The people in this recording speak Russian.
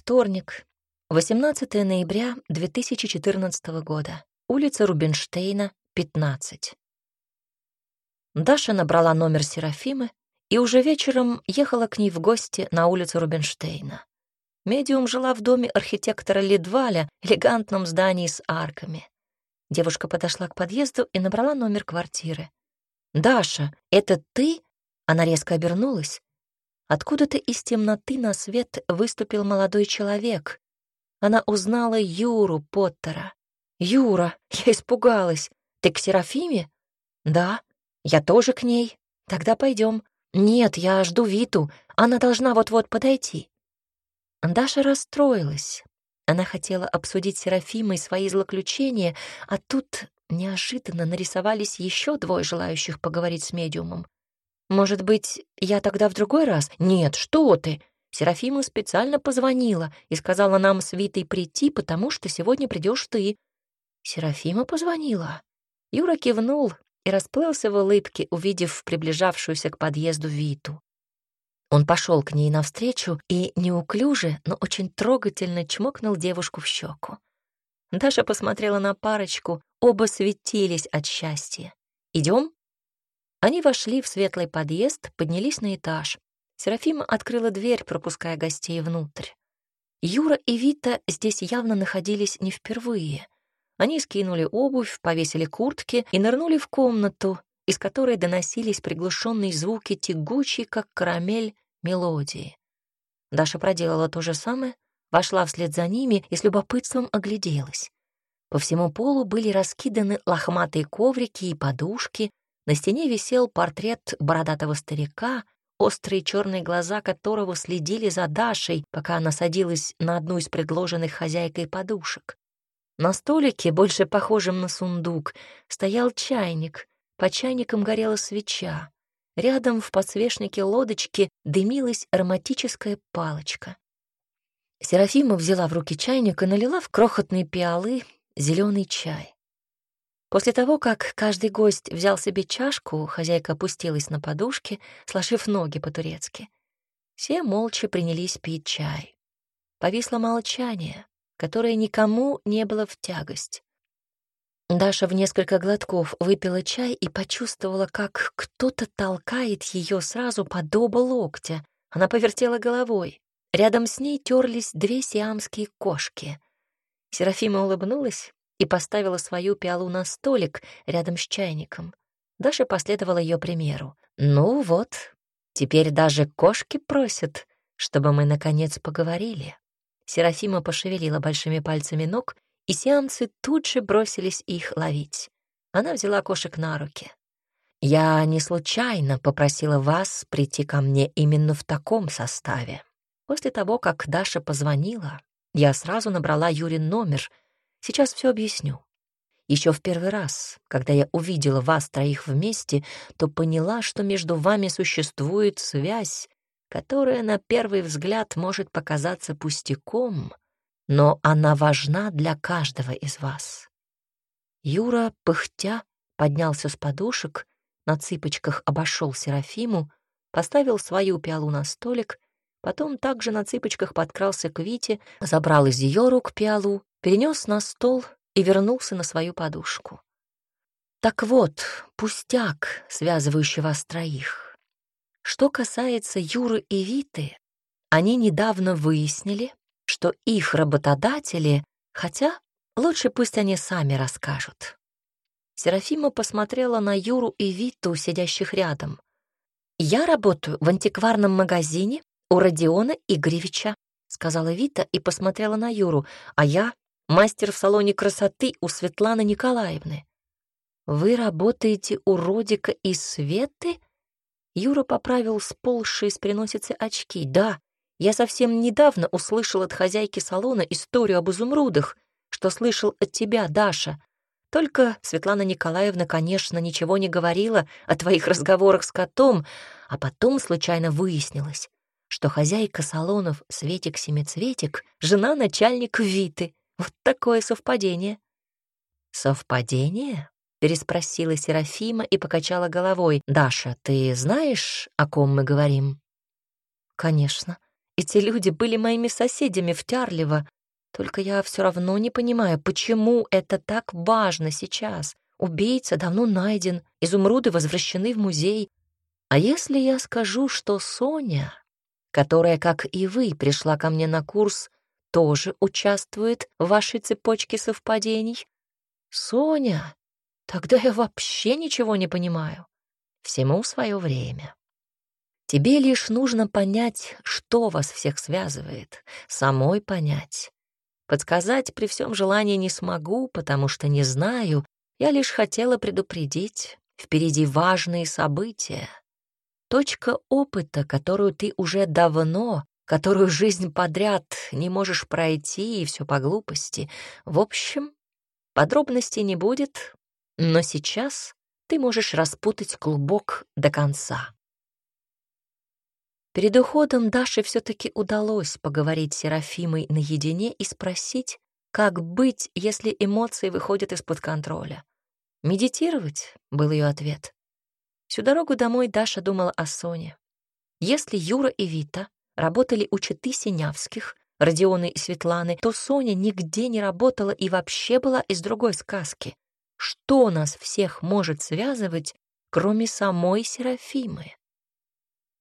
Вторник, 18 ноября 2014 года. Улица Рубинштейна, 15. Даша набрала номер Серафимы и уже вечером ехала к ней в гости на улицу Рубинштейна. Медиум жила в доме архитектора Ледваля, элегантном здании с арками. Девушка подошла к подъезду и набрала номер квартиры. «Даша, это ты?» Она резко обернулась. Откуда-то из темноты на свет выступил молодой человек. Она узнала Юру Поттера. «Юра, я испугалась. Ты к Серафиме?» «Да, я тоже к ней. Тогда пойдем. Нет, я жду Виту. Она должна вот-вот подойти». Даша расстроилась. Она хотела обсудить с Серафимой свои злоключения, а тут неожиданно нарисовались еще двое желающих поговорить с медиумом. Может быть, я тогда в другой раз? Нет, что ты? Серафима специально позвонила и сказала нам с Витой прийти, потому что сегодня придешь ты. Серафима позвонила. Юра кивнул и расплылся в улыбке, увидев приближавшуюся к подъезду Виту. Он пошел к ней навстречу и неуклюже, но очень трогательно чмокнул девушку в щеку. Даша посмотрела на парочку, оба светились от счастья. Идем? Они вошли в светлый подъезд, поднялись на этаж. Серафима открыла дверь, пропуская гостей внутрь. Юра и Вита здесь явно находились не впервые. Они скинули обувь, повесили куртки и нырнули в комнату, из которой доносились приглушенные звуки тягучие, как карамель, мелодии. Даша проделала то же самое, вошла вслед за ними и с любопытством огляделась. По всему полу были раскиданы лохматые коврики и подушки, на стене висел портрет бородатого старика, острые черные глаза которого следили за Дашей, пока она садилась на одну из предложенных хозяйкой подушек. На столике, больше похожем на сундук, стоял чайник. По чайникам горела свеча. Рядом в подсвечнике лодочки дымилась ароматическая палочка. Серафима взяла в руки чайник и налила в крохотные пиалы зеленый чай. После того, как каждый гость взял себе чашку, хозяйка опустилась на подушке, сложив ноги по-турецки. Все молча принялись пить чай. Повисло молчание, которое никому не было в тягость. Даша в несколько глотков выпила чай и почувствовала, как кто-то толкает ее сразу под оба локтя. Она повертела головой. Рядом с ней терлись две сиамские кошки. Серафима улыбнулась и поставила свою пиалу на столик рядом с чайником. Даша последовала ее примеру. «Ну вот, теперь даже кошки просят, чтобы мы, наконец, поговорили». Серафима пошевелила большими пальцами ног, и сеансы тут же бросились их ловить. Она взяла кошек на руки. «Я не случайно попросила вас прийти ко мне именно в таком составе. После того, как Даша позвонила, я сразу набрала Юрин номер — Сейчас все объясню. Еще в первый раз, когда я увидела вас троих вместе, то поняла, что между вами существует связь, которая на первый взгляд может показаться пустяком, но она важна для каждого из вас. Юра, пыхтя, поднялся с подушек, на цыпочках обошел Серафиму, поставил свою пиалу на столик, потом также на цыпочках подкрался к Вите, забрал из ее рук пиалу перенес на стол и вернулся на свою подушку. Так вот, пустяк, связывающий вас троих. Что касается Юры и Виты, они недавно выяснили, что их работодатели, хотя лучше пусть они сами расскажут. Серафима посмотрела на Юру и Виту, сидящих рядом. «Я работаю в антикварном магазине у Родиона Игоревича», сказала Вита и посмотрела на Юру, а я мастер в салоне красоты у Светланы Николаевны. Вы работаете у Родика и Светы? Юра поправил сползшие с приносицы очки. Да, я совсем недавно услышал от хозяйки салона историю об изумрудах, что слышал от тебя, Даша. Только Светлана Николаевна, конечно, ничего не говорила о твоих разговорах с котом, а потом случайно выяснилось, что хозяйка салонов Светик-семицветик — жена начальника Виты. Вот такое совпадение. Совпадение? переспросила Серафима и покачала головой. Даша, ты знаешь, о ком мы говорим? Конечно. Эти люди были моими соседями в Тярлево, только я все равно не понимаю, почему это так важно сейчас. Убийца давно найден, изумруды возвращены в музей. А если я скажу, что Соня, которая, как и вы, пришла ко мне на курс, тоже участвует в вашей цепочке совпадений? Соня, тогда я вообще ничего не понимаю. Всему свое время. Тебе лишь нужно понять, что вас всех связывает, самой понять. Подсказать при всем желании не смогу, потому что не знаю. Я лишь хотела предупредить. Впереди важные события. Точка опыта, которую ты уже давно, которую жизнь подряд не можешь пройти, и все по глупости. В общем, подробностей не будет, но сейчас ты можешь распутать клубок до конца. Перед уходом Даше все-таки удалось поговорить с Серафимой наедине и спросить, как быть, если эмоции выходят из-под контроля. «Медитировать» — был ее ответ. Всю дорогу домой Даша думала о Соне. Если Юра и Вита работали у Читы Синявских, Родионы и Светланы, то Соня нигде не работала и вообще была из другой сказки. Что нас всех может связывать, кроме самой Серафимы?